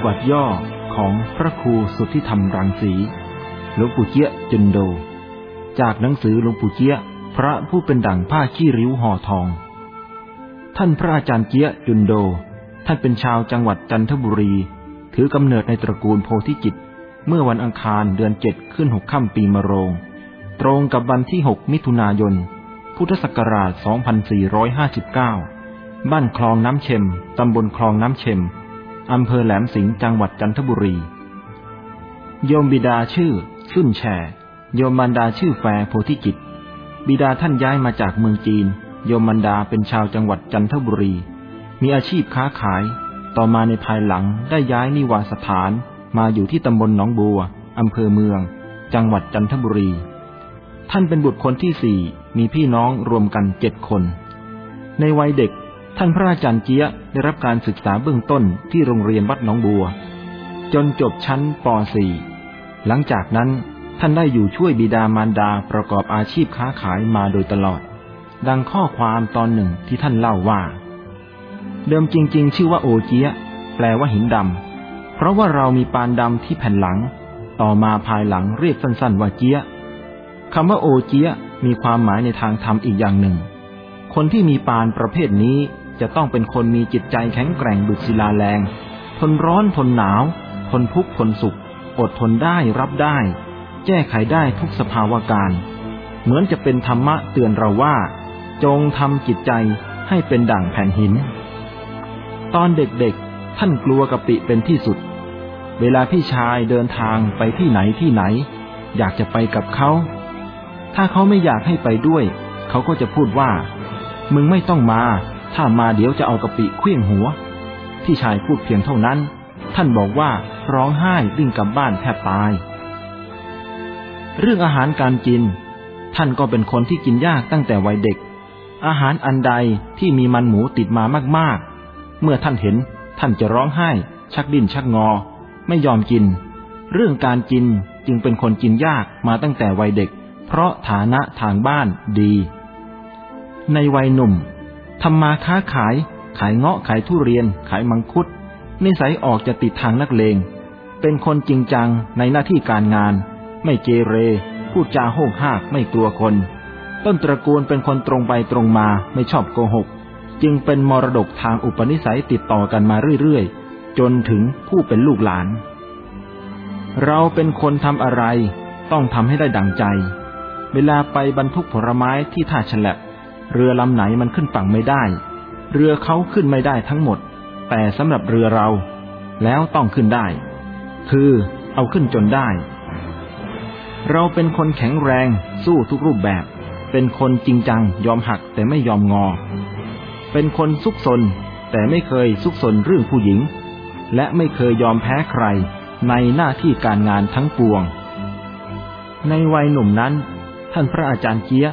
วประวัติย่อของพระครูสุทธิธรรมรังสีหลวงปู่เจี๊ยจุนโด จากหนังสือหลวงปู่เจี๊ยพระผู้เป็นดั่งผ้าขี้ริ้วห่อทอง ท่านพระอาจารย์เจี๊ยจุนโด ท่านเป็นชาวจังหวัดจันทบุรี ถือกำเนิดในตระกูลโพธิจิต เมื่อวันอังคารเดือนเจ็ดขึ้นหกค่ำปีมะโรง ตรงกับวันที่หกมิถุนายน พุทธศักราช 2459 บ้านคลองน้ำเชมตำบลคลองน้ำเชม อำเภอแหลมสิงห์จังหวัดจันทบุรี โยมบิดาชื่อสุนแชโยมมารดาชื่อแฟโพธิจิตบิดาท่านย้ายมาจากเมืองจีน โยมมารดาเป็นชาวจังหวัดจันทบุรี มีอาชีพค้าขาย ต่อมาในภายหลังได้ย้ายนิวาสถาน มาอยู่ที่ตำบลหนองบัวอำเภอเมือง จังหวัดจันทบุรี ท่านเป็นบุตรคนที่สี่มีพี่น้องรวมกันเจ็ดคน ในวัยเด็ก ท่านพระอาจารย์เจียได้รับการศึกษาเบื้องต้นที่โรงเรียนวัดหนองบัว จนจบชั้นป .4 หลังจากนั้นท่านได้อยู่ช่วยบิดามารดาประกอบอาชีพค้าขายมาโดยตลอด ดังข้อความตอนหนึ่งที่ท่านเล่าว่า เดิมจริง ๆ ชื่อว่าโอเจียแปลว่าหินดำ เพราะว่าเรามีปานดำที่แผ่นหลัง ต่อมาภายหลังเรียกสั้นๆว่าเจียคำว่าโอเจียมีความหมายในทางธรรมอีกอย่างหนึ่ง คนที่มีปานประเภทนี้ จะต้องเป็นคนมีจิตใจแข็งแกร่งดุจศิลาแรง ทนร้อนทนหนาว ทนทุกข์ทนสุข อดทนได้รับได้ แก้ไขได้ทุกสภาวะการ เหมือนจะเป็นธรรมะเตือนเราว่า จงทำจิตใจให้เป็นด่างแผ่นหิน ตอนเด็กๆ ท่านกลัวกะปิเป็นที่สุด เวลาพี่ชายเดินทางไปที่ไหนที่ไหน อยากจะไปกับเขา ถ้าเขาไม่อยากให้ไปด้วย เขาก็จะพูดว่า มึงไม่ต้องมา ถ้ามาเดี๋ยวจะเอากะปิเคลื่องหัว พี่ชายพูดเพียงเท่านั้น ท่านบอกว่าร้องไห้วิ่งกลับบ้านแทบตาย เรื่องอาหารการกิน ท่านก็เป็นคนที่กินยากตั้งแต่วัยเด็ก อาหารอันใดที่มีมันหมูติดมามากๆ เมื่อท่านเห็นท่านจะร้องไห้ ชักดิ้นชักงอ ไม่ยอมกิน เรื่องการกินจึงเป็นคนกินยากมาตั้งแต่วัยเด็ก เพราะฐานะทางบ้านดี ในวัยหนุ่ม ทำมาค้าขาย ขายเงาะขายทุเรียน ขายมังคุด นิสัยออกจะติดทางนักเลง เป็นคนจริงจังในหน้าที่การงาน ไม่เกเร พูดจาโห้งหากไม่กลัวคน ต้นตระกูลเป็นคนตรงไปตรงมาไม่ชอบโกหก จึงเป็นมรดกทางอุปนิสัยติดต่อกันมาเรื่อยๆ จนถึงผู้เป็นลูกหลาน เราเป็นคนทำอะไร ต้องทำให้ได้ดังใจ เวลาไปบรรทุกผลไม้ที่ท่าฉลับ เรือลำไหนมันขึ้นฝั่งไม่ได้ เรือเขาขึ้นไม่ได้ทั้งหมด แต่สำหรับเรือเรา แล้วต้องขึ้นได้ คือเอาขึ้นจนได้ เราเป็นคนแข็งแรง สู้ทุกรูปแบบ เป็นคนจริงจัง ยอมหักแต่ไม่ยอมงอ เป็นคนซุกซนแต่ไม่เคยซุกซนเรื่องผู้หญิง และไม่เคยยอมแพ้ใครในหน้าที่การงานทั้งปวง ในวัยหนุ่มนั้น ท่านพระอาจารย์เจี๊ย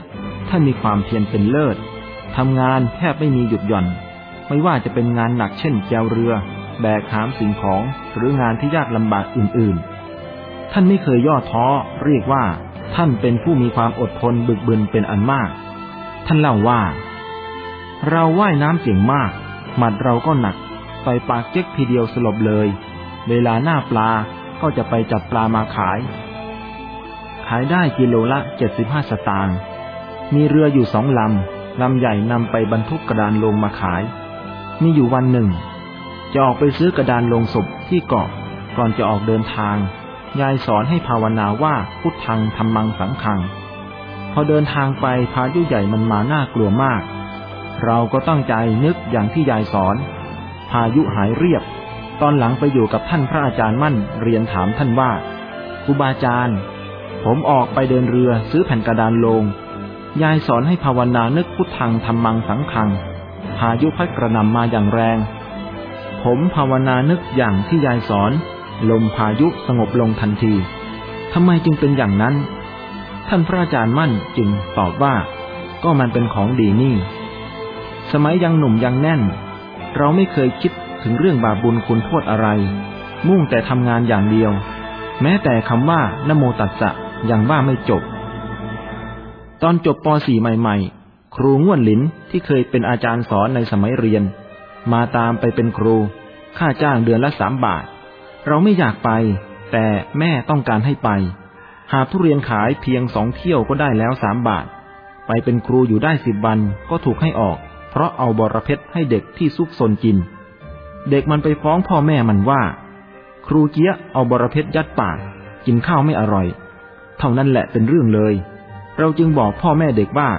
ท่านมีความเพียรเป็นเลิศทำงานแทบไม่มีหยุดหย่อน ไม่ว่าจะเป็นงานหนักเช่นแจวเรือ แบกหามสิ่งของหรืองานที่ยากลำบากอื่นๆ ท่านไม่เคยย่อท้อเรียกว่า ท่านเป็นผู้มีความอดทนบึกบึนเป็นอันมาก ท่านเล่าว่า เราว่ายน้ำเก่งมาก หมัดเราก็หนักต่ปากเจ๊กทีเดียวสลบเลย เวลาหน้าปลาก็จะไปจับปลามาขาย ขายได้กิโลละเจ็ดสิบห้าสตางค์ มีเรืออยู่สองลำ ลำใหญ่นำไปบรรทุกกระดานลงมาขาย มีอยู่วันหนึ่ง จะออกไปซื้อกระดานลงศพที่เกาะ ก่อนจะออกเดินทาง ยายสอนให้ภาวนาว่าพุทธังธรรมังสังขัง พอเดินทางไปพายุใหญ่มันมาน่ากลัวมาก เราก็ตั้งใจนึกอย่างที่ยายสอน พายุหายเรียบ ตอนหลังไปอยู่กับท่านพระอาจารย์มั่นเรียนถามท่านว่าครูบาอาจารย์ ผมออกไปเดินเรือซื้อแผ่นกระดานลง ยายสอนให้ภาวนานึกพุทธังธรรมังสังขัง พายุพัดกระนำมาอย่างแรง ผมภาวนานึกอย่างที่ยายสอน ลมพายุสงบลงทันทีทำไมจึงเป็นอย่างนั้น ท่านพระอาจารย์มั่นจึงตอบว่า ก็มันเป็นของดีนี่ สมัยยังหนุ่มยังแน่น เราไม่เคยคิดถึงเรื่องบาปบุญคุณโทษอะไร มุ่งแต่ทำงานอย่างเดียว แม้แต่คำว่านโมตัสสะยังว่าไม่จบ ตอนจบป .4 ใหม่ ๆ ครูง่วนหลินที่เคยเป็นอาจารย์สอนในสมัยเรียน มาตามไปเป็นครู ค่าจ้างเดือนละสามบาท เราไม่อยากไป แต่แม่ต้องการให้ไป หาทุเรียนขายเพียงสองเที่ยวก็ได้แล้วสามบาท ไปเป็นครูอยู่ได้สิบวันก็ถูกให้ออก เพราะเอาบอระเพ็ดให้เด็กที่ซุกซนกิน เด็กมันไปฟ้องพ่อแม่มันว่า ครูเจี๊ยเอาบอระเพ็ดยัดปากกินข้าวไม่อร่อย เท่านั้นแหละเป็นเรื่องเลย เราจึงบอกพ่อแม่เด็กว่า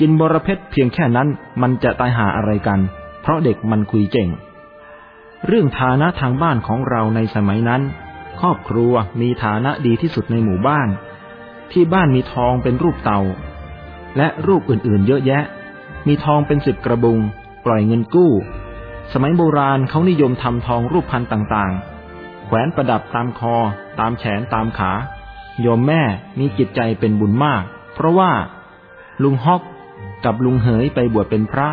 กินบอระเพ็ดเพียงแค่นั้นมันจะตายหาอะไรกัน เพราะเด็กมันคุยเจ๋ง เรื่องฐานะทางบ้านของเราในสมัยนั้น ครอบครัวมีฐานะดีที่สุดในหมู่บ้าน ที่บ้านมีทองเป็นรูปเต่าและรูปอื่นๆ เยอะแยะ มีทองเป็นสิบกระบุง ปล่อยเงินกู้ สมัยโบราณเขานิยมทำทองรูปพันต่างๆ แขวนประดับตามคอ ตามแขนตามขา โยมแม่มีจิตใจเป็นบุญมาก เพราะว่า ลุงฮอกกับลุงเหยไปบวชเป็นพระ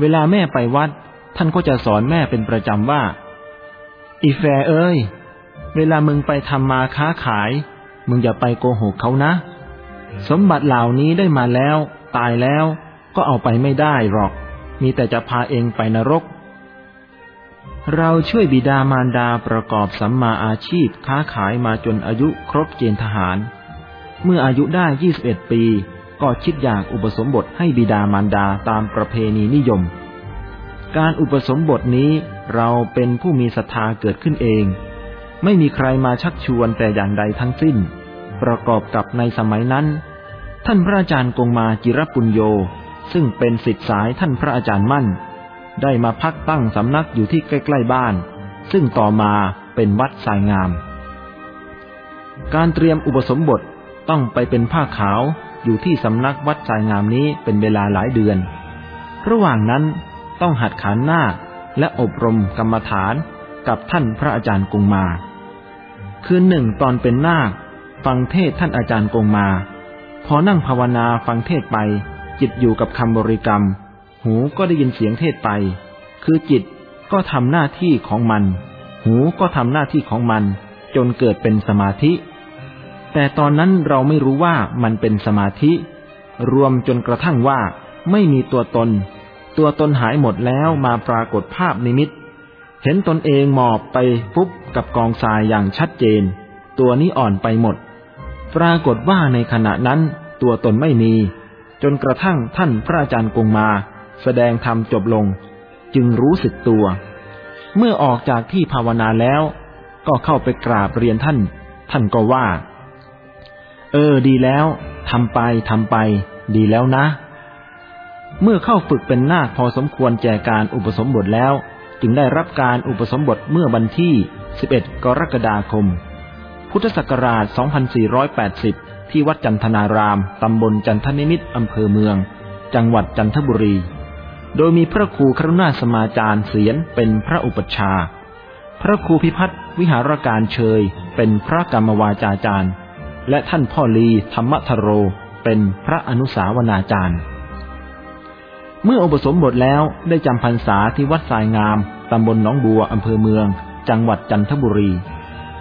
เวลาแม่ไปวัด ท่านก็จะสอนแม่เป็นประจำว่า อีแฟเอ้ย เวลามึงไปทำมาค้าขาย มึงอย่าไปโกหกเขานะ สมบัติเหล่านี้ได้มาแล้ว ตายแล้วก็เอาไปไม่ได้หรอก มีแต่จะพาเองไปนรก เราช่วยบิดามารดาประกอบสัมมาอาชีพค้าขายมาจนอายุครบเกณฑ์ทหาร เมื่ออายุได้ 21 ปี ก็คิดอยากอุปสมบทให้บิดามารดาตามประเพณีนิยม การอุปสมบทนี้เราเป็นผู้มีศรัทธาเกิดขึ้นเอง ไม่มีใครมาชักชวนแต่อย่างใดทั้งสิ้น ประกอบกับในสมัยนั้น ท่านพระอาจารย์กงมาจิรปุญโย ซึ่งเป็นสิทธิสายท่านพระอาจารย์มั่น ได้มาพักตั้งสำนักอยู่ที่ใกล้ๆบ้าน ซึ่งต่อมาเป็นวัดสายงามการเตรียมอุปสมบท ต้องไปเป็นผ้าขาวอยู่ที่สำนักวัดสายงามนี้เป็นเวลาหลายเดือน ระหว่างนั้นต้องหัดขานหน้าและอบรมกรรมฐานกับท่านพระอาจารย์กงมา คืนหนึ่งตอนเป็นนาค ฟังเทศท่านอาจารย์กงมา พอนั่งภาวนาฟังเทศไป จิตอยู่กับคำบริกรรม หูก็ได้ยินเสียงเทศไป คือจิตก็ทำหน้าที่ของมัน หูก็ทำหน้าที่ของมัน จนเกิดเป็นสมาธิ แต่ตอนนั้นเราไม่รู้ว่ามันเป็นสมาธิ รวมจนกระทั่งว่า ไม่มีตัวตน ตัวตนหายหมดแล้วมาปรากฏภาพนิมิต เห็นตนเองหมอบไปปุ๊บกับกองทรายอย่างชัดเจน ตัวนี้อ่อนไปหมด ปรากฏว่าในขณะนั้นตัวตนไม่มี จนกระทั่งท่านพระอาจารย์กงมา แสดงธรรมจบลง จึงรู้สึกตัว เมื่อออกจากที่ภาวนาแล้ว ก็เข้าไปกราบเรียนท่าน ท่านก็ว่า เออ ดีแล้วทำไปทำไป ดีแล้วนะ เมื่อเข้าฝึกเป็นนาคพอสมควรแก่การอุปสมบทแล้ว จึงได้รับการอุปสมบทเมื่อวันที่ 11 กรกฎาคม พุทธศักราช 2480 ที่วัดจันทนาราม ตำบลจันทนิมิตรอำเภอเมือง จังหวัดจันทบุรี โดยมีพระครูครุณาสมาจารย์เสียนเป็นพระอุปัชฌาย์พระครูพิพัฒน์วิหารการเชย เป็นพระกรรมวาจาจารย์ และท่านพ่อลีธรรมทโร เป็นพระอนุสาวนาจารย์ เมื่ออุปสมบทแล้วได้จำพรรษาที่วัดสายงามตำบลหนองบัวอำเภอเมือง จังหวัดจันทบุรี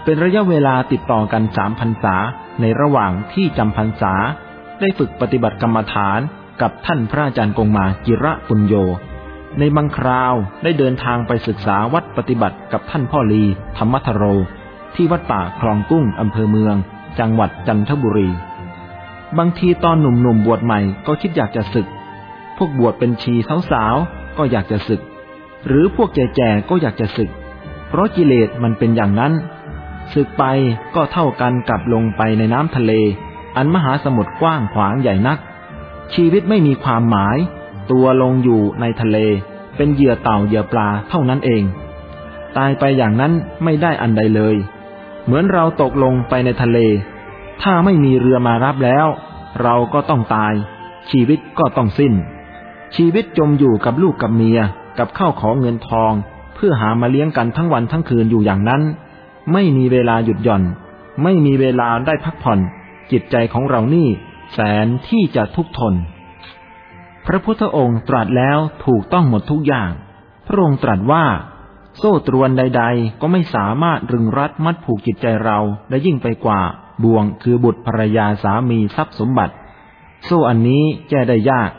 เป็นระยะเวลาติดต่อกันสามพรรษาในระหว่างที่จำพรรษา ได้ฝึกปฏิบัติกรรมฐานกับท่านพระอาจารย์กงมาจิระปุญโย ในบางคราวได้เดินทางไปศึกษาวัดปฏิบัติกับท่านพ่อลีธรรมทโร ที่วัดป่าคลองกุ้งอำเภอเมือง จังหวัดจันทบุรี บางทีตอนหนุ่มๆบวชใหม่ก็คิดอยากจะศึก พวกบวชเป็นชีสาวๆก็อยากจะศึก หรือพวกแก่ๆก็อยากจะศึก เพราะกิเลสมันเป็นอย่างนั้น ศึกไปก็เท่ากันกับลงไปในน้ำทะเล อันมหาสมุทรกว้างขวางใหญ่นัก ชีวิตไม่มีความหมาย ตัวลงอยู่ในทะเล เป็นเหยื่อเต่าเหยื่อปลาเท่านั้นเอง ตายไปอย่างนั้นไม่ได้อันใดเลย เหมือนเราตกลงไปในทะเล ถ้าไม่มีเรือมารับแล้ว เราก็ต้องตาย ชีวิตก็ต้องสิ้น ชีวิตจมอยู่กับลูกกับเมีย กับข้าวของเงินทอง เพื่อหามาเลี้ยงกันทั้งวันทั้งคืนอยู่อย่างนั้น ไม่มีเวลาหยุดหย่อน ไม่มีเวลาได้พักผ่อน จิตใจของเรานี่ แสนที่จะทุกทน พระพุทธองค์ตรัสแล้วถูกต้องหมดทุกอย่าง พระองค์ตรัสว่า โซ่ตรวนใด ๆ ก็ไม่สามารถรึงรัดมัดผูกจิตใจเราได้ยิ่งไปกว่า บ่วงคือบุตรภรรยาสามีทรัพย์สมบัติ โซ่อันนี้แก้ได้ยาก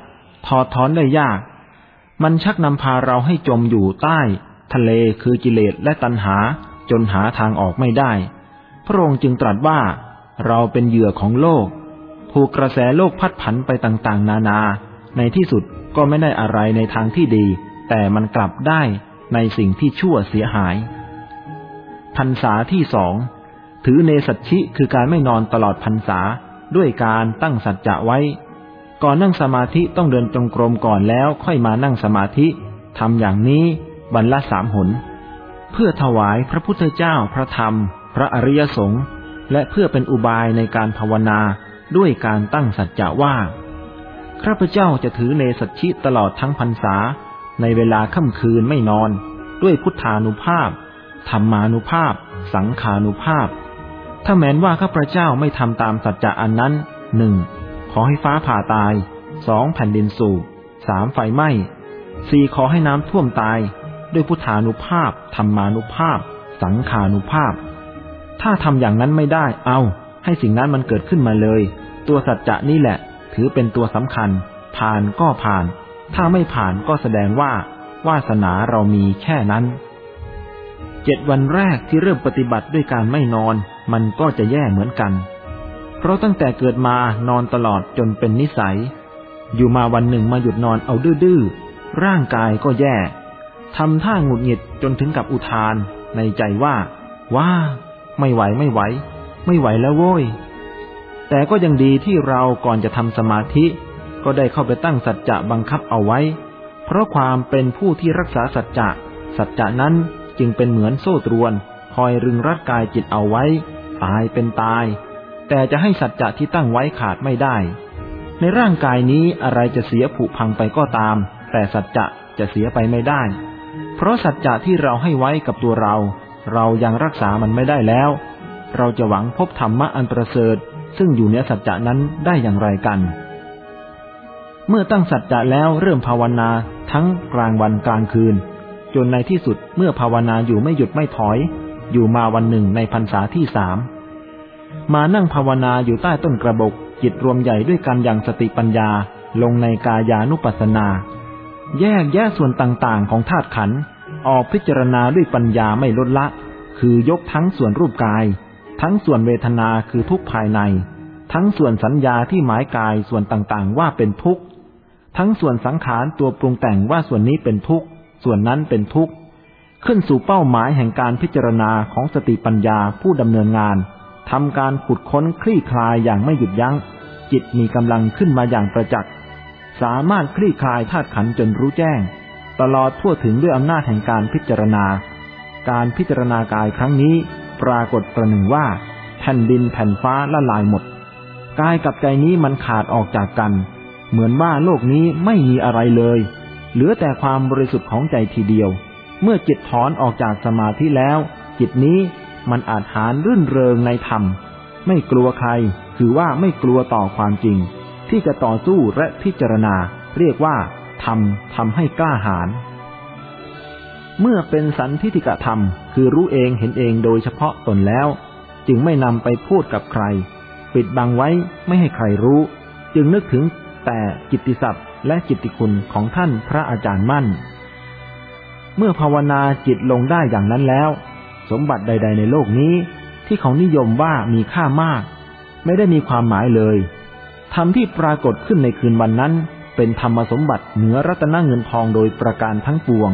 ถอดถอนได้ยาก มันชักนำพาเราให้จมอยู่ใต้ ทะเลคือกิเลสและตัณหา จนหาทางออกไม่ได้ พระองค์จึงตรัสว่า เราเป็นเหยื่อของโลก ถูกกระแสโลกพัดผันไปต่างๆ นานา ในที่สุดก็ไม่ได้อะไรในทางที่ดี แต่มันกลับได้ ในสิ่งที่ชั่วเสียหายพรรษาที่สองถือเนสัชชิคือการไม่นอนตลอดพรรษาด้วยการตั้งสัจจะไว้ ก่อนนั่งสมาธิต้องเดินจงกรมก่อนแล้วค่อยมานั่งสมาธิทำอย่างนี้วันละสามหน เพื่อถวายพระพุทธเจ้าพระธรรม พระอริยสงฆ์และเพื่อเป็นอุบายในการภาวนาด้วยการตั้งสัจจะว่าข้าพเจ้าจะถือเนสัชชิตลอดทั้งพรรษา ในเวลาค่ำคืนไม่นอน ด้วยพุทธานุภาพ ธรรมานุภาพ สังขานุภาพ ถ้าแม้นว่าข้าพเจ้าไม่ทำตามสัจจะอันนั้นหนึ่งขอให้ฟ้าผ่าตายสองแผ่นดินสูบสามไฟไหม้สี่ขอให้น้ำท่วมตาย ด้วยพุทธานุภาพ ธรรมานุภาพ สังขานุภาพ ถ้าทำอย่างนั้นไม่ได้ เอาให้สิ่งนั้นมันเกิดขึ้นมาเลย ตัวสัจจะนี่แหละ ถือเป็นตัวสำคัญ ผ่านก็ผ่าน ถ้าไม่ผ่านก็แสดงว่า วาสนาเรามีแค่นั้น เจ็ดวันแรกที่เริ่มปฏิบัติด้วยการไม่นอน มันก็จะแย่เหมือนกัน เพราะตั้งแต่เกิดมานอนตลอดจนเป็นนิสัย อยู่มาวันหนึ่งมาหยุดนอนเอาดื้อๆ ร่างกายก็แย่ทำท่าหงุดหงิดจนถึงกับอุทาน ในใจว่า ว้า ไม่ไหวไม่ไหว ไม่ไหวแล้วโว้ย แต่ก็ยังดีที่เราก่อนจะทำสมาธิ ก็ได้เข้าไปตั้งสัจจะบังคับเอาไว้ เพราะความเป็นผู้ที่รักษาสัจจะ สัจจะนั้นจึงเป็นเหมือนโซ่ตรวน คอยรึงรัดกายจิตเอาไว้ ตายเป็นตาย แต่จะให้สัจจะที่ตั้งไว้ขาดไม่ได้ ในร่างกายนี้อะไรจะเสียผุพังไปก็ตาม แต่สัจจะจะเสียไปไม่ได้ เพราะสัจจะที่เราให้ไว้กับตัวเรา เรายังรักษามันไม่ได้แล้ว เราจะหวังพบธรรมะอันประเสริฐ ซึ่งอยู่เหนือสัจจะนั้นได้อย่างไรกัน เมื่อตั้งสัจจะแล้วเริ่มภาวนาทั้งกลางวันกลางคืน จนในที่สุดเมื่อภาวนาอยู่ไม่หยุดไม่ถอย อยู่มาวันหนึ่งในพรรษาที่สามมานั่งภาวนาอยู่ใต้ต้นกระบก จิตรวมใหญ่ด้วยกันอย่างสติปัญญา ลงในกายานุปัสสนา แยกแยะส่วนต่างๆ ของธาตุขันออกพิจารณาด้วยปัญญาไม่ลดละ คือยกทั้งส่วนรูปกาย ทั้งส่วนเวทนาคือทุกภายใน ทั้งส่วนสัญญาที่หมายกายส่วนต่างๆ ว่าเป็นทุกข์ ทั้งส่วนสังขารตัวปรุงแต่งว่าส่วนนี้เป็นทุกข์ ส่วนนั้นเป็นทุกข์ ขึ้นสู่เป้าหมายแห่งการพิจารณาของสติปัญญาผู้ดำเนินงานทำการขุดค้นคลี่คลายอย่างไม่หยุดยัง้ง จิตมีกำลังขึ้นมาอย่างประจักษ์สามารถคลี่คลายธาตุขันจนรู้แจ้ง ตลอดทั่วถึงด้วยอำนาจแห่งการพิจารณา การพิจารณากายครั้งนี้ ปรากฏประหนึ่งว่า แผ่นดินแผ่นฟ้าละลายหมด กายกับใจนี้มันขาดออกจากกัน เหมือนว่าโลกนี้ไม่มีอะไรเลย เหลือแต่ความบริสุทธิ์ของใจทีเดียว เมื่อจิตถอนออกจากสมาธิแล้ว จิตนี้มันอาจหารรื่นเริงในธรรม ไม่กลัวใคร คือว่าไม่กลัวต่อความจริง ที่จะต่อสู้และพิจารณา เรียกว่าทำทำให้กล้าหาญเมื่อเป็นสันทิฏฐิกธรรม คือรู้เองเห็นเองโดยเฉพาะตนแล้ว จึงไม่นำไปพูดกับใคร ปิดบังไว้ไม่ให้ใครรู้ จึงนึกถึง แต่กิตติศัพท์และกิตติคุณของท่านพระอาจารย์มั่น เมื่อภาวนาจิตลงได้อย่างนั้นแล้ว สมบัติใด ๆ ในโลกนี้ ที่เขานิยมว่ามีค่ามาก ไม่ได้มีความหมายเลยธรรมที่ปรากฏขึ้นในคืนวันนั้น เป็นธรรมสมบัติเหนือรัตนเงินทองโดยประการทั้งปวง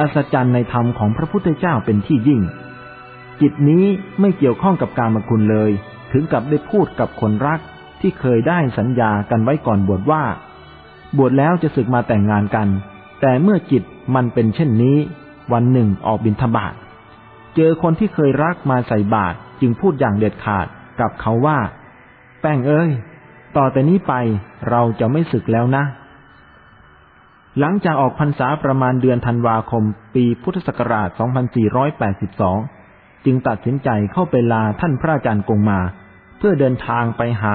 อัศจรรย์ในธรรมของพระพุทธเจ้าเป็นที่ยิ่ง จิตนี้ไม่เกี่ยวข้องกับการมคุณเลย ถึงกับได้พูดกับคนรัก ที่เคยได้สัญญากันไว้ก่อนบวชว่า บวชแล้วจะศึกมาแต่งงานกัน แต่เมื่อจิตมันเป็นเช่นนี้ วันหนึ่งออกบินทบาทเจอคนที่เคยรักมาใส่บาตรจึงพูดอย่างเด็ดขาดกับเขาว่า แป้งเอ้ย ต่อแต่นี้ไปเราจะไม่ศึกแล้วนะ หลังจากออกพรรษาประมาณเดือนธันวาคม ปีพุทธศักราช 2482 จึงตัดสินใจเข้าไปลาท่านพระอาจารย์กงมา เพื่อเดินทางไปหา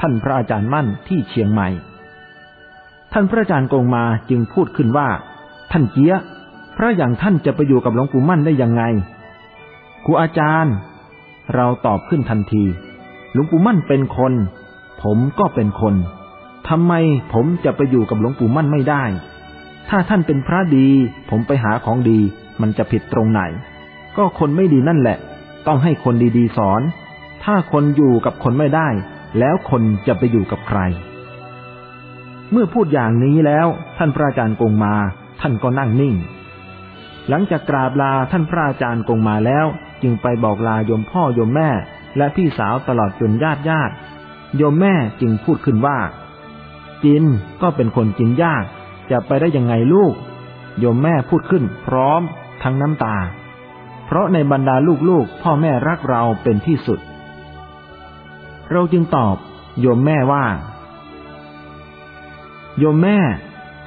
ท่านพระอาจารย์มั่นที่เชียงใหม่ ท่านพระอาจารย์กงมาจึงพูดขึ้นว่า ท่านเจียพระอย่างท่านจะไปอยู่กับหลวงปู่มั่นได้ยังไงครูอาจารย์ เราตอบขึ้นทันทีหลวงปู่มั่นเป็นคน ผมก็เป็นคนทำไมผมจะไปอยู่กับหลวงปู่มั่นไม่ได้ ถ้าท่านเป็นพระดี ผมไปหาของดี มันจะผิดตรงไหน ก็คนไม่ดีนั่นแหละ ต้องให้คนดีๆสอน ถ้าคนอยู่กับคนไม่ได้ แล้วคนจะไปอยู่กับใคร เมื่อพูดอย่างนี้แล้วท่านพระอาจารย์กงมา ท่านก็นั่งนิ่ง หลังจากกราบลาท่านพระอาจารย์กงมาแล้ว จึงไปบอกลาโยมพ่อโยมแม่ และพี่สาวตลอดจนญาติญาติโยมแม่จึงพูดขึ้นว่า จินก็เป็นคนจินยาก จะไปได้ยังไงลูก โยมแม่พูดขึ้น พร้อม ทั้งน้ำตา เพราะในบรรดาลูกๆพ่อแม่รักเราเป็นที่สุด เราจึงตอบ โยมแม่ว่า โยมแม่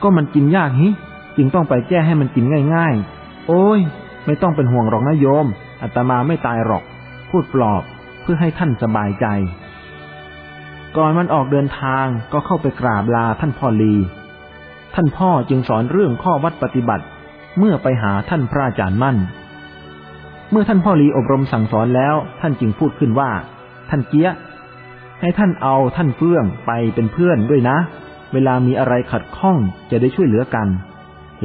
ก็มันกินยากฮิจึงต้องไปแก้ให้มันกินง่าย ๆ โอ้ย ไม่ต้องเป็นห่วงหรอกนะโยมอาตมาไม่ตายหรอก พูดปลอบเพื่อให้ท่านสบายใจ ก่อนมันออกเดินทางก็เข้าไปกราบลาท่านพ่อลี ท่านพ่อจึงสอนเรื่องข้อวัดปฏิบัติ เมื่อไปหาท่านพระอาจารย์มั่น เมื่อท่านพ่อลีอบรมสั่งสอนแล้ว ท่านจึงพูดขึ้นว่า ท่านเกี้ย ให้ท่านเอาท่านเฟื่องไปเป็นเพื่อนด้วยนะ เวลามีอะไรขัดข้องจะได้ช่วยเหลือกัน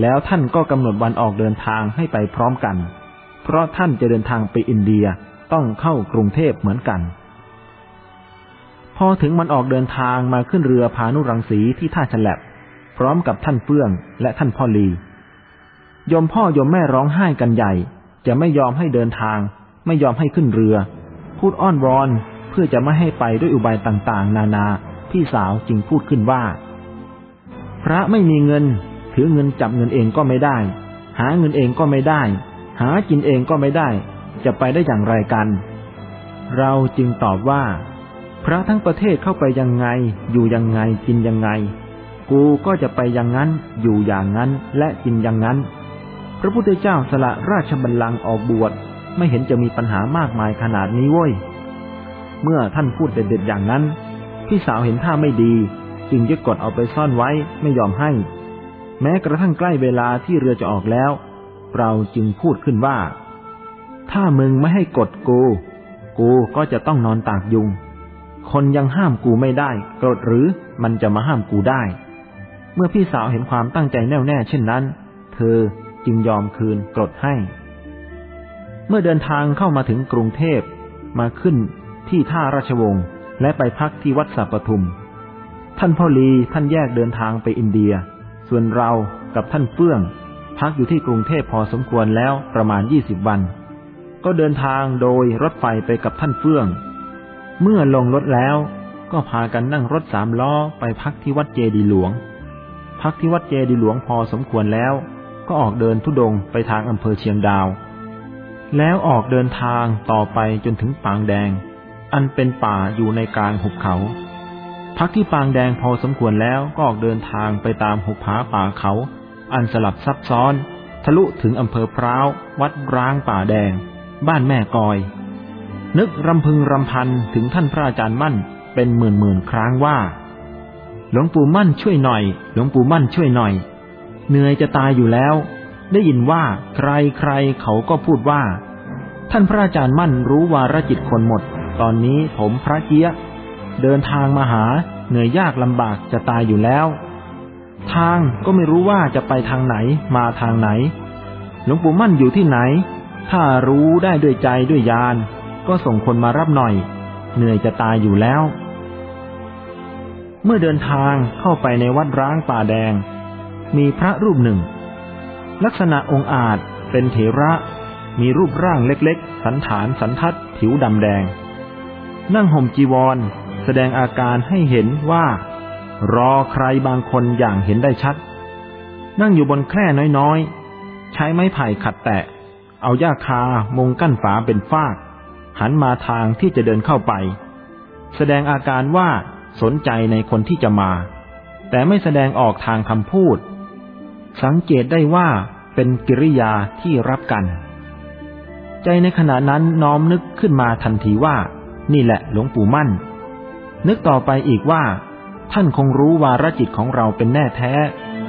แล้วท่านก็กำหนดวันออกเดินทางให้ไปพร้อมกัน เพราะท่านจะเดินทางไปอินเดียต้องเข้ากรุงเทพเหมือนกัน พอถึงมันออกเดินทางมาขึ้นเรือพานุรังสีที่ท่าฉลับพร้อมกับท่านเฟื่องและท่านพ่อลียมพ่อยมแม่ร้องไห้กันใหญ่ จะไม่ยอมให้เดินทาง ไม่ยอมให้ขึ้นเรือ พูดอ้อนวอน พื่อจะไม่ให้ไปด้วยอุบายต่างๆ นานา พี่สาวจึงพูดขึ้นว่า พระไม่มีเงิน ถือเงินจับเงินเองก็ไม่ได้ หาเงินเองก็ไม่ได้ หากินเองก็ไม่ได้ จะไปได้อย่างไรกัน เราจึงตอบว่า พระทั้งประเทศเข้าไปยังไง อยู่ยังไงกินยังไง กูก็จะไปอย่างนั้น อยู่อย่างนั้นและกินอย่างนั้น พระพุทธเจ้าสละราชบัลลังก์ออกบวชไม่เห็นจะมีปัญหามากมายขนาดนี้ว้ย เมื่อท่านพูดเด็ดๆอย่างนั้น พี่สาวเห็นท่าไม่ดี จึงยึดกดเอาไปซ่อนไว้ไม่ยอมให้ แม้กระทั่งใกล้เวลาที่เรือจะออกแล้ว เราจึงพูดขึ้นว่า ถ้ามึงไม่ให้กดกู กูก็จะต้องนอนตากยุง คนยังห้ามกูไม่ได้กรดหรือมันจะมาห้ามกูได้ เมื่อพี่สาวเห็นความตั้งใจแน่วแน่เช่นนั้น เธอจึงยอมคืนกรดให้ เมื่อเดินทางเข้ามาถึงกรุงเทพมาขึ้น ที่ท่าราชวงศ์และไปพักที่วัดสัปทุม ท่านพ่อลีท่านแยกเดินทางไปอินเดีย ส่วนเรากับท่านเฟื่อง พักอยู่ที่กรุงเทพพอสมควรแล้วประมาณยี่สิบวัน ก็เดินทางโดยรถไฟไปกับท่านเฟื่อง เมื่อลงรถแล้วก็พากันนั่งรถสามล้อไปพักที่วัดเจดีหลวง พักที่วัดเจดีหลวงพอสมควรแล้ว ก็ออกเดินทุดงไปทางอำเภอเชียงดาว แล้วออกเดินทางต่อไปจนถึงปางแดง อันเป็นป่าอยู่ในกลางหุบเขา พักที่ปางแดงพอสมควรแล้วก็ออกเดินทางไปตามหุบผาป่าเขา อันสลับซับซ้อน ทะลุถึงอำเภอพร้าว วัดร้างป่าแดง บ้านแม่กอย นึกรำพึงรำพันถึงท่านพระอาจารย์มั่นเป็นหมื่นหมื่นครั้งว่า หลวงปู่มั่นช่วยหน่อย หลวงปู่มั่นช่วยหน่อย เหนื่อยจะตายอยู่แล้ว ได้ยินว่าใครใครเขาก็พูดว่า ท่านพระอาจารย์มั่นรู้วาระจิตคนหมด ตอนนี้ผมพระเกียเดินทางมาหาเหนื่อยยากลำบากจะตายอยู่แล้ว ทางก็ไม่รู้ว่าจะไปทางไหนมาทางไหน หลวงปู่มั่นอยู่ที่ไหน ถ้ารู้ได้ด้วยใจด้วยญาณก็ส่งคนมารับหน่อย เหนื่อยจะตายอยู่แล้ว เมื่อเดินทางเข้าไปในวัดร้างป่าแดง มีพระรูปหนึ่ง ลักษณะองค์อาจเป็นเถระ มีรูปร่างเล็กๆ สันฐานสันทัดผิวดำแดง นั่งห่มจีวร แสดงอาการให้เห็นว่า รอใครบางคนอย่างเห็นได้ชัด นั่งอยู่บนแคร่น้อยๆ ใช้ไม้ไผ่ขัดแตะ เอาหญ้าคามงกั้นฝาเป็นฟาก หันมาทางที่จะเดินเข้าไป แสดงอาการว่าสนใจในคนที่จะมา แต่ไม่แสดงออกทางคำพูด สังเกตได้ว่าเป็นกิริยาที่รับกัน ใจในขณะนั้นน้อมนึกขึ้นมาทันทีว่า นี่แหละหลวงปู่มั่น นึกต่อไปอีกว่า ท่านคงรู้วาระจิตของเราเป็นแน่แท้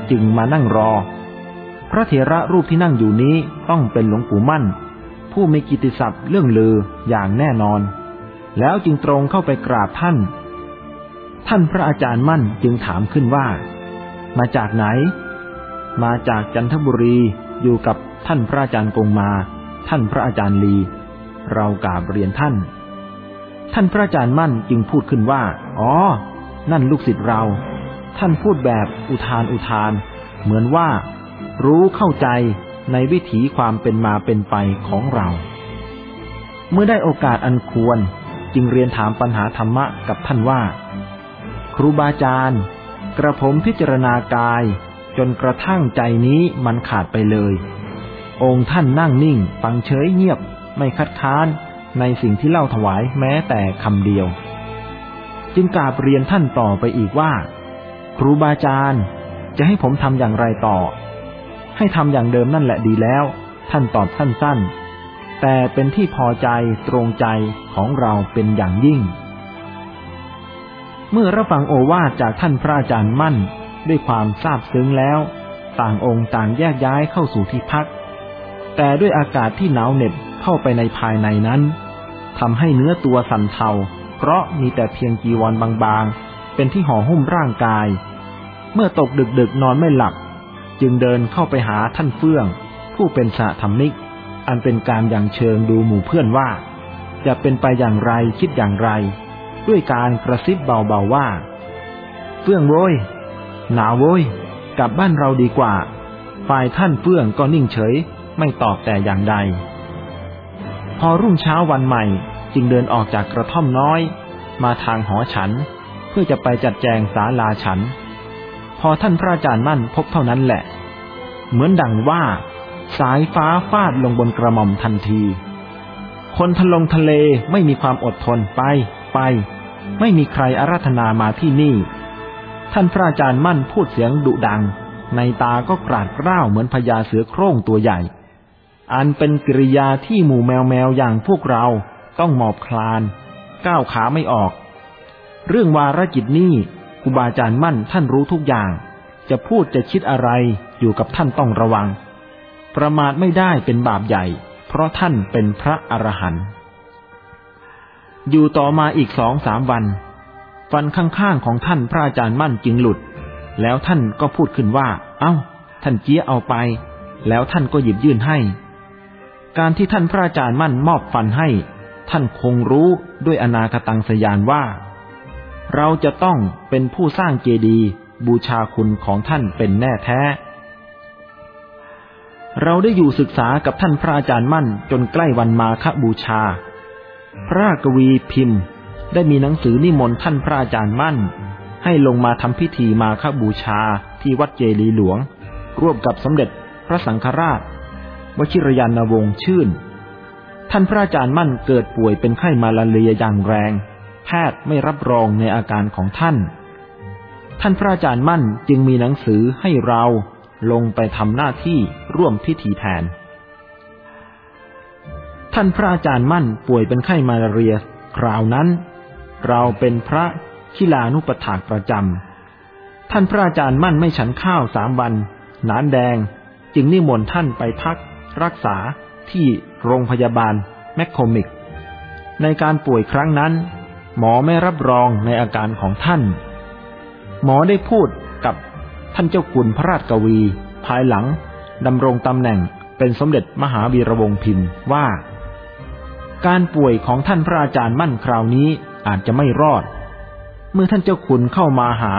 จึงมานั่งรอ พระเถระรูปที่นั่งอยู่นี้ต้องเป็นหลวงปู่มั่น ผู้มีกิติศัพท์เรื่องลืออย่างแน่นอน แล้วจึงตรงเข้าไปกราบท่าน ท่านพระอาจารย์มั่นจึงถามขึ้นว่า มาจากไหน มาจากจันทบุรีอยู่กับท่านพระอาจารย์กงมา ท่านพระอาจารย์ลี เรากราบเรียนท่าน ท่านพระอาจารย์มั่นจึงพูดขึ้นว่า อ๋อ นั่นลูกศิษย์เรา ท่านพูดแบบอุทานอุทาน เหมือนว่า รู้เข้าใจในวิถีความเป็นมาเป็นไปของเรา เมื่อได้โอกาสอันควรจึงเรียนถามปัญหาธรรมะกับท่านว่า ครูบาอาจารย์ กระผมพิจารณากาย จนกระทั่งใจนี้มันขาดไปเลย องค์ท่านนั่งนิ่ง ฟังเฉยเงียบ ไม่คัดค้าน ในสิ่งที่เล่าถวายแม้แต่คำเดียว จึงกราบเรียนท่านต่อไปอีกว่า ครูบาอาจารย์จะให้ผมทำอย่างไรต่อ ให้ทำอย่างเดิมนั่นแหละดีแล้ว ท่านตอบสั้นๆ แต่เป็นที่พอใจตรงใจของเราเป็นอย่างยิ่ง เมื่อรับฟังโอวาทจากท่านพระอาจารย์มั่นด้วยความซาบซึ้งแล้ว ต่างองค์ต่างแยกย้ายเข้าสู่ที่พัก แต่ด้วยอากาศที่หนาวเหน็บเข้าไปในภายในนั้น ทำให้เนื้อตัวสั่นเทา เพราะมีแต่เพียงจีวรบางๆ เป็นที่ห่อหุ้มร่างกาย เมื่อตกดึกๆนอนไม่หลับ จึงเดินเข้าไปหาท่านเฟื่อง ผู้เป็นสะธรรมิก อันเป็นการอย่างเชิงดูหมู่เพื่อนว่า จะเป็นไปอย่างไรคิดอย่างไร ด้วยการกระซิบเบาๆว่า เฟื่องโว้ยหนาวโว้ยกลับบ้านเราดีกว่า ฝ่ายท่านเฟื่องก็นิ่งเฉยไม่ตอบแต่อย่างใด พอรุ่งเช้าวันใหม่จึงเดินออกจากกระท่อมน้อย มาทางหอฉัน เพื่อจะไปจัดแจงศาลาฉัน พอท่านพระอาจารย์มั่นพบเท่านั้นแหละ เหมือนดังว่า สายฟ้าฟาดลงบนกระหม่อมทันที คนทะลงทะเลไม่มีความอดทนไปไป ไม่มีใครอาราธนามาที่นี่ ท่านพระอาจารย์มั่นพูดเสียงดุดัง ในตาก็กราดกร้าวเหมือนพญาเสือโคร่งตัวใหญ่ อันเป็นกิริยาที่หมู่แมวแมวอย่างพวกเราต้องหมอบคลาน ก้าวขาไม่ออก เรื่องวาระจิตนี่ครูบาอาจารย์มั่นท่านรู้ทุกอย่าง จะพูดจะคิดอะไรอยู่กับท่านต้องระวัง ประมาทไม่ได้เป็นบาปใหญ่ เพราะท่านเป็นพระอรหันต์อยู่ต่อมาอีกสองสามวัน ฟันข้างๆของท่านพระอาจารย์มั่นจึงหลุด แล้วท่านก็พูดขึ้นว่า เอา้า ท่านเจี๊ยเอาไป แล้วท่านก็หยิบยื่นให้ การที่ท่านพระอาจารย์มั่นมอบฟันให้ ท่านคงรู้ด้วยอนาคตังสยานว่า เราจะต้องเป็นผู้สร้างเจดีย์บูชาคุณของท่านเป็นแน่แท้ เราได้อยู่ศึกษากับท่านพระอาจารย์มั่นจนใกล้วันมาฆบูชา พระกวีพิมพ์ ได้มีหนังสือนิมนต์ท่านพระอาจารย์มั่น ให้ลงมาทำพิธีมาฆบูชาที่วัดเจดีหลวง ร่วมกับสมเด็จพระสังฆราช วชิรยานวงศ์ชื่น ท่านพระอาจารย์มั่นเกิดป่วยเป็นไข้มาลาเรียอย่างแรง แพทย์ไม่รับรองในอาการของท่าน ท่านพระอาจารย์มั่นจึงมีหนังสือให้เราลงไปทำหน้าที่ร่วมพิธีแทน ท่านพระอาจารย์มั่นป่วยเป็นไข้มาลาเรียคราวนั้น เราเป็นพระขิลานุปถากประจำท่านพระอาจารย์มั่นไม่ฉันข้าวสามวัน หนานแดงจึงนิมนต์ท่านไปพัก รักษาที่โรงพยาบาลแมคโคมิก ในการป่วยครั้งนั้น หมอไม่รับรองในอาการของท่าน หมอได้พูดกับท่านเจ้าคุณพระราชกวี ภายหลังดำรงตำแหน่งเป็นสมเด็จมหาวีระวงศ์พิมพ์ว่า การป่วยของท่านพระอาจารย์มั่นคราวนี้อาจจะไม่รอด เมื่อท่านเจ้าคุณเข้ามาหา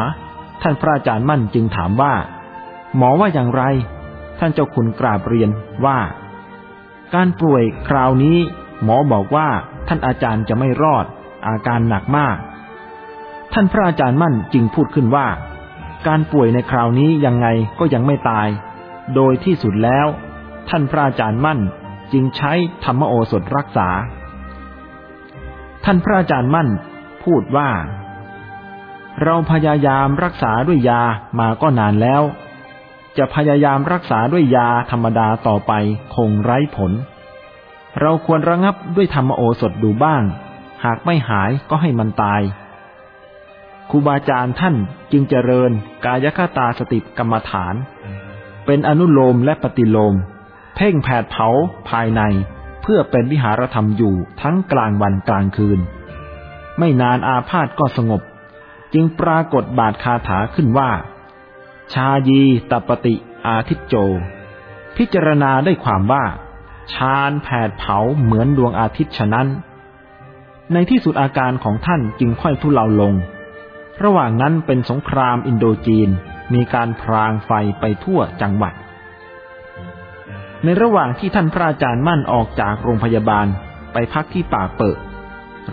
ท่านพระอาจารย์มั่นจึงถามว่า หมอว่าอย่างไร ท่านเจ้าคุณกราบเรียนว่า การป่วยคราวนี้ หมอบอกว่าท่านอาจารย์จะไม่รอด อาการหนักมาก ท่านพระอาจารย์มั่นจึงพูดขึ้นว่า การป่วยในคราวนี้ยังไงก็ยังไม่ตาย โดยที่สุดแล้ว ท่านพระอาจารย์มั่นจึงใช้ธรรมโอสถรักษา ท่านพระอาจารย์มั่นพูดว่า เราพยายามรักษาด้วยยามาก็นานแล้ว จะพยายามรักษาด้วยยาธรรมดาต่อไปคงไร้ผล เราควรระงับด้วยธรรมโอสถดูบ้าง หากไม่หายก็ให้มันตายครูบาอาจารย์ท่านจึงเจริญกายคตาสติกรรมฐาน เป็นอนุโลมและปฏิโลม เพ่งแผดเผาภายในเพื่อเป็นวิหารธรรมอยู่ทั้งกลางวันกลางคืน ไม่นานอาพาธก็สงบ จึงปรากฏบาทคาถาขึ้นว่า ชายีตปฏิอาทิตโจ พิจารณาได้ความว่าชาญแผดเผาเหมือนดวงอาทิตย์ฉะนั้น ในที่สุดอาการของท่านจึงค่อยทุเลาลง ระหว่างนั้นเป็นสงครามอินโดจีนมีการพรางไฟไปทั่วจังหวัด ในระหว่างที่ท่านพระอาจารย์มั่นออกจากโรงพยาบาลไปพักที่ป่าเปิด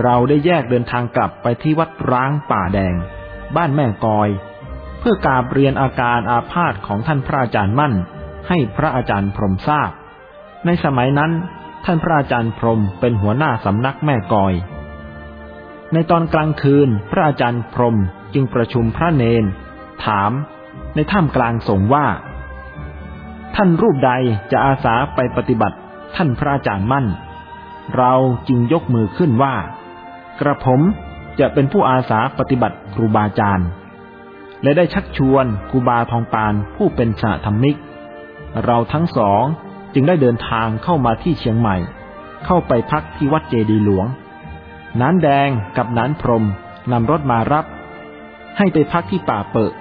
เราได้แยกเดินทางกลับไปที่วัดร้างป่าแดง บ้านแม่กอย พื่อกราบเรียนอาการอาพาธของท่านพระอาจารย์มั่น ให้พระอาจารย์พรมทราบ ในสมัยนั้น ท่านพระอาจารย์พรมเป็นหัวหน้าสำนักแม่กอย ในตอนกลางคืนพระอาจารย์พรมจึงประชุมพระเนน ถาม ในถ้ำกลางสงว่า ท่านรูปใดจะอาสาไปปฏิบัติท่านพระอาจารย์มั่น เราจึงยกมือขึ้นว่า กระผมจะเป็นผู้อาสาปฏิบัติครูบาอาจารย์ และได้ชักชวนครูบาทองปานผู้เป็นสาธรรมิก เราทั้งสองจึงได้เดินทางเข้ามาที่เชียงใหม่ เข้าไปพักที่วัดเจดีหลวงนานแดงกับนานพรมนำรถมารับ ให้ไปพักที่ป่าเปิด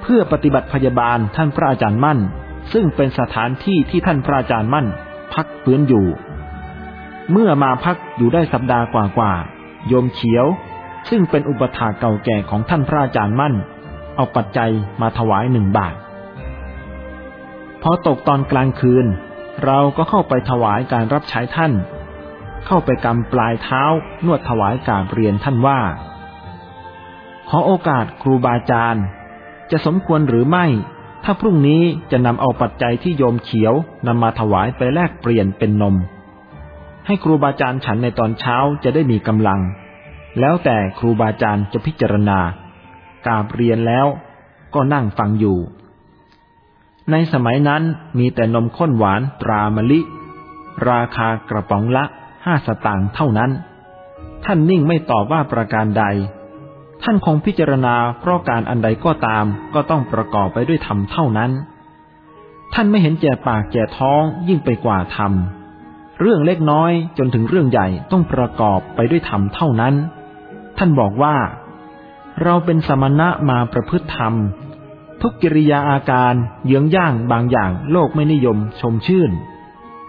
เพื่อปฏิบัติพยาบาลท่านพระอาจารย์มั่น ซึ่งเป็นสถานที่ที่ท่านพระอาจารย์มั่น พักฟื้นอยู่ เมื่อมาพักอยู่ได้สัปดาห์กว่าๆโยมเขียว ซึ่งเป็นอุปถาเก่าแก่ของท่านพระอาจารย์มั่น เอาปัจจัยมาถวายหนึ่งบาท พอตกตอนกลางคืน เราก็เข้าไปถวายการรับใช้ท่าน เข้าไปกำปลายเท้านวดถวายการเรียนท่านว่า ขอโอกาสครูบาอาจารย์ จะสมควรหรือไม่ ถ้าพรุ่งนี้จะนำเอาปัจจัยที่โยมเขียวนำมาถวายไปแลกเปลี่ยนเป็นนม ให้ครูบาอาจารย์ฉันในตอนเช้าจะได้มีกำลัง แล้วแต่ครูบาอาจารย์จะพิจารณา กาบเรียนแล้ว ก็นั่งฟังอยู่ ในสมัยนั้นมีแต่นมข้นหวานตรามะลิ ราคากระป๋องละห้าสตางค์เท่านั้น ท่านนิ่งไม่ตอบว่าประการใด ท่านคงพิจารณาเพราะการอันใดก็ตาม ก็ต้องประกอบไปด้วยธรรมเท่านั้น ท่านไม่เห็นแก่ปากแก่ท้องยิ่งไปกว่าธรรมเรื่องเล็กน้อยจนถึงเรื่องใหญ่ต้องประกอบไปด้วยธรรมเท่านั้น ท่านบอกว่า เราเป็นสมณะมาประพฤติธรรม ทุกกิริยาอาการเยื้องย่างบางอย่างโลกไม่นิยมชมชื่น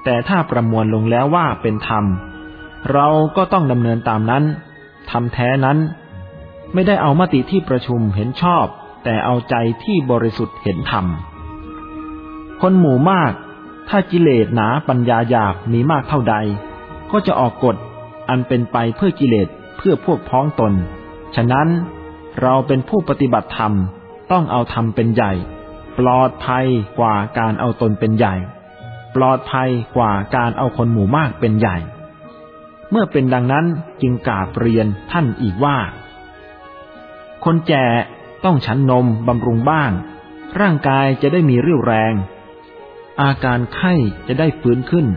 แต่ถ้าประมวลลงแล้วว่าเป็นธรรม เราก็ต้องดำเนินตามนั้นทำแท้นั้น ไม่ได้เอามติที่ประชุมเห็นชอบ แต่เอาใจที่บริสุทธิ์เห็นธรรม คนหมู่มาก ถ้ากิเลสหนาปัญญาหยาบมีมากเท่าใด ก็จะออกกฎอันเป็นไปเพื่อกิเลสเพื่อพวกพ้องตน ฉะนั้น เราเป็นผู้ปฏิบัติธรรม ต้องเอาธรรมเป็นใหญ่ ปลอดภัยกว่าการเอาตนเป็นใหญ่ ปลอดภัยกว่าการเอาคนหมู่มากเป็นใหญ่ เมื่อเป็นดังนั้นจึงกราบเรียนท่านอีกว่า คนแก่ต้องฉันนมบำรุงบ้าง ร่างกายจะได้มีเรี่ยวแรง อาการไข้จะได้ฟื้นขึ้น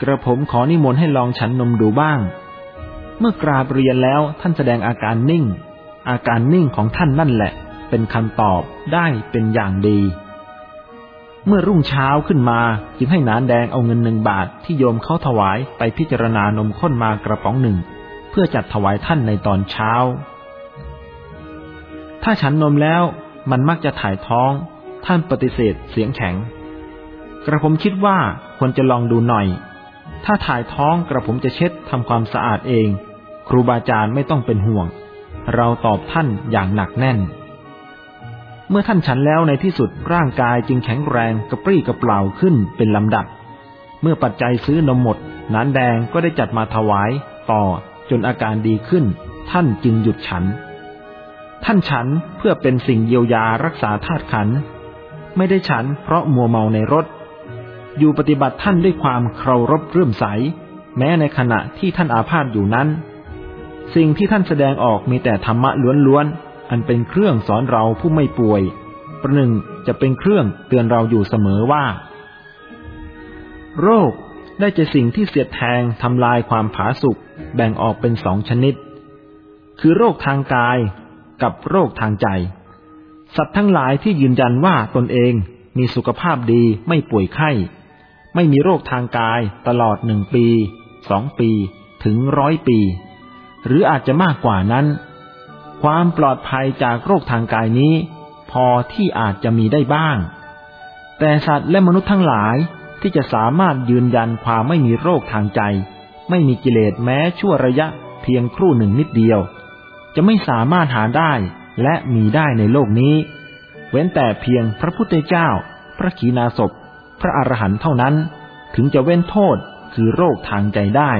กระผมขอนิมนต์ให้ลองฉันนมดูบ้าง เมื่อกราบเรียนแล้วท่านแสดงอาการนิ่ง อาการนิ่งของท่านนั่นแหละ เป็นคำตอบได้เป็นอย่างดี เมื่อรุ่งเช้าขึ้นมาจึงให้นานแดงเอาเงินหนึ่งบาทที่โยมเขาถวายไปพิจารณานมข้นมากระป๋องหนึ่ง เพื่อจัดถวายท่านในตอนเช้า ถ้าฉันนมแล้วมันมักจะถ่ายท้อง ท่านปฏิเสธเสียงแข็ง กระผมคิดว่าควรจะลองดูหน่อย ถ้าถ่ายท้องกระผมจะเช็ดทำความสะอาดเอง ครูบาอาจารย์ไม่ต้องเป็นห่วง เราตอบท่านอย่างหนักแน่น เมื่อท่านฉันแล้วในที่สุดร่างกายจึงแข็งแรงกระปรี้กระเปล่าขึ้นเป็นลำดับ เมื่อปัจจัยซื้อนมหมดนานแดงก็ได้จัดมาถวายต่อจนอาการดีขึ้น ท่านจึงหยุดฉัน ท่านฉันเพื่อเป็นสิ่งเยียวยารักษาธาตุขัน ไม่ได้ฉันเพราะมัวเมาในรถ อยู่ปฏิบัติท่านด้วยความเคารพเรื่มใส แม้ในขณะที่ท่านอาพาธอยู่นั้น สิ่งที่ท่านแสดงออกมีแต่ธรรมะล้วนๆ อันเป็นเครื่องสอนเราผู้ไม่ป่วย ประหนึ่งจะเป็นเครื่องเตือนเราอยู่เสมอว่า โรคได้จะสิ่งที่เสียดแทงทำลายความผาสุกแบ่งออกเป็นสองชนิด คือโรคทางกายกับโรคทางใจ สัตว์ทั้งหลายที่ยืนยันว่าตนเองมีสุขภาพดีไม่ป่วยไข้ ไม่มีโรคทางกายตลอดหนึ่งปี สองปี ถึงร้อยปี หรืออาจจะมากกว่านั้น ความปลอดภัยจากโรคทางกายนี้ พอที่อาจจะมีได้บ้าง แต่สัตว์และมนุษย์ทั้งหลายที่จะสามารถยืนยันความไม่มีโรคทางใจ ไม่มีกิเลสแม้ชั่วระยะเพียงครู่หนึ่งนิดเดียว จะไม่สามารถหาได้และมีได้ในโลกนี้ เว้นแต่เพียงพระพุทธเจ้า พระขีณาสพ พระอรหันต์เท่านั้น ถึงจะเว้นโทษคือโรคทางใจได้